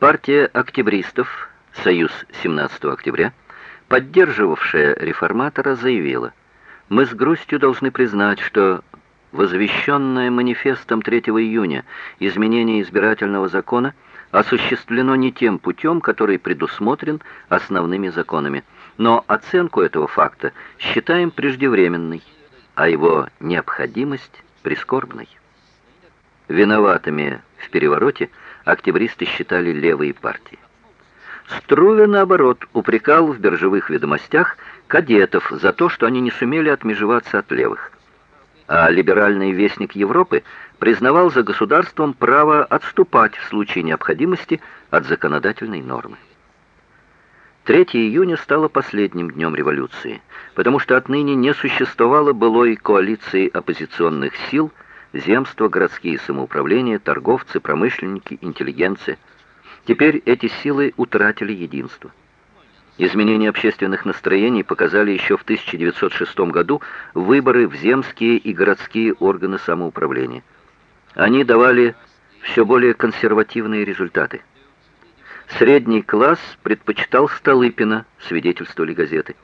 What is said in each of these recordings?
Партия октябристов, Союз 17 октября, поддерживавшая реформатора, заявила, «Мы с грустью должны признать, что возвещенное манифестом 3 июня изменение избирательного закона осуществлено не тем путем, который предусмотрен основными законами, но оценку этого факта считаем преждевременной, а его необходимость прискорбной. Виноватыми в перевороте октябристы считали левые партии. Струве, наоборот, упрекал в биржевых ведомостях кадетов за то, что они не сумели отмежеваться от левых а либеральный вестник Европы признавал за государством право отступать в случае необходимости от законодательной нормы. 3 июня стало последним днем революции, потому что отныне не существовало былой коалиции оппозиционных сил, земства, городские самоуправления, торговцы, промышленники, интеллигенция. Теперь эти силы утратили единство. Изменение общественных настроений показали еще в 1906 году выборы в земские и городские органы самоуправления. Они давали все более консервативные результаты. Средний класс предпочитал Столыпина, свидетельствовали газеты.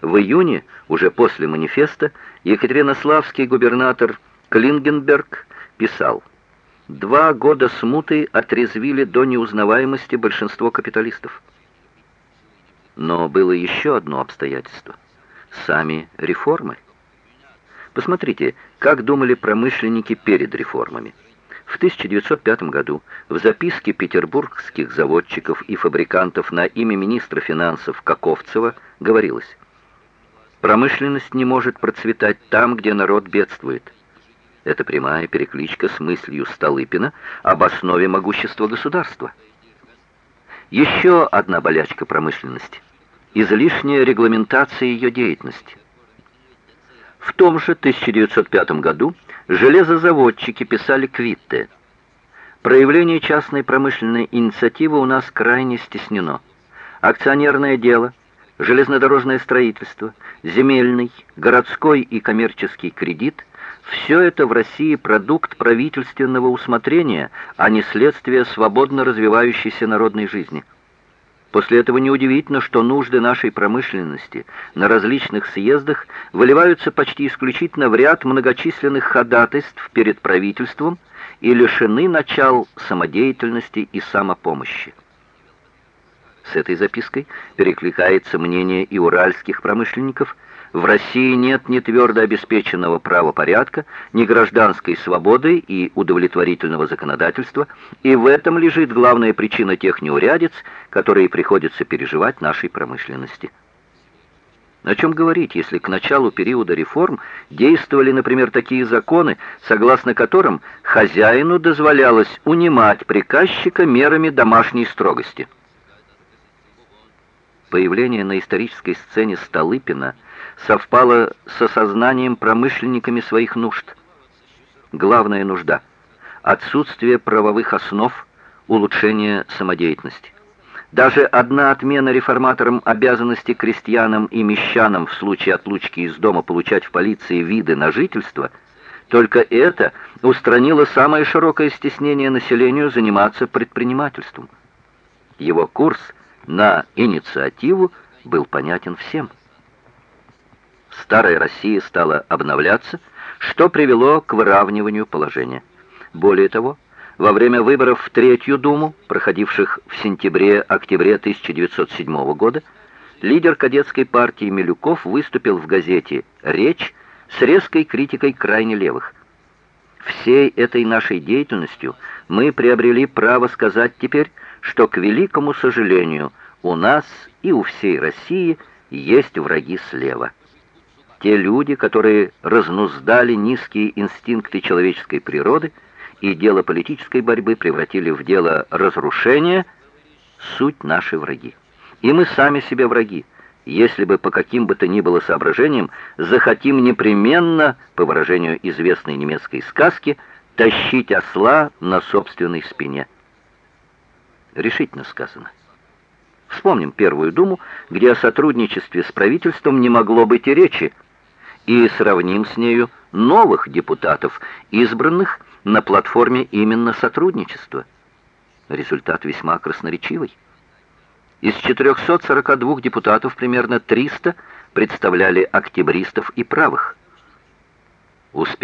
В июне, уже после манифеста, Екатеринославский губернатор Клингенберг писал «Два года смуты отрезвили до неузнаваемости большинство капиталистов». Но было еще одно обстоятельство. Сами реформы. Посмотрите, как думали промышленники перед реформами. В 1905 году в записке петербургских заводчиков и фабрикантов на имя министра финансов Каковцева говорилось «Промышленность не может процветать там, где народ бедствует». Это прямая перекличка с мыслью Столыпина об основе могущества государства. Еще одна болячка промышленности – излишняя регламентация ее деятельности. В том же 1905 году железозаводчики писали квитты. Проявление частной промышленной инициативы у нас крайне стеснено. Акционерное дело, железнодорожное строительство, земельный, городской и коммерческий кредит – все это в России продукт правительственного усмотрения, а не следствие свободно развивающейся народной жизни. После этого неудивительно, что нужды нашей промышленности на различных съездах выливаются почти исключительно в ряд многочисленных ходатайств перед правительством и лишены начал самодеятельности и самопомощи. С этой запиской перекликается мнение и уральских промышленников – в России нет ни твердо обеспеченного правопорядка, ни гражданской свободы и удовлетворительного законодательства, и в этом лежит главная причина тех неурядиц, которые приходится переживать нашей промышленности. О чем говорить, если к началу периода реформ действовали, например, такие законы, согласно которым хозяину дозволялось унимать приказчика мерами домашней строгости? Появление на исторической сцене Столыпина – совпало с осознанием промышленниками своих нужд. Главная нужда – отсутствие правовых основ, улучшение самодеятельности. Даже одна отмена реформаторам обязанности крестьянам и мещанам в случае отлучки из дома получать в полиции виды на жительство, только это устранило самое широкое стеснение населению заниматься предпринимательством. Его курс на инициативу был понятен всем старая Россия стала обновляться, что привело к выравниванию положения. Более того, во время выборов в Третью Думу, проходивших в сентябре-октябре 1907 года, лидер кадетской партии Милюков выступил в газете «Речь» с резкой критикой крайне левых. Всей этой нашей деятельностью мы приобрели право сказать теперь, что, к великому сожалению, у нас и у всей России есть враги слева те люди, которые разнуздали низкие инстинкты человеческой природы и дело политической борьбы превратили в дело разрушения, суть наши враги. И мы сами себе враги, если бы по каким бы то ни было соображениям захотим непременно, по выражению известной немецкой сказки, тащить осла на собственной спине. Решительно сказано. Вспомним Первую Думу, где о сотрудничестве с правительством не могло быть и речи, и сравним с нею новых депутатов, избранных на платформе именно сотрудничества. Результат весьма красноречивый. Из 442 депутатов примерно 300 представляли октябристов и правых. Успех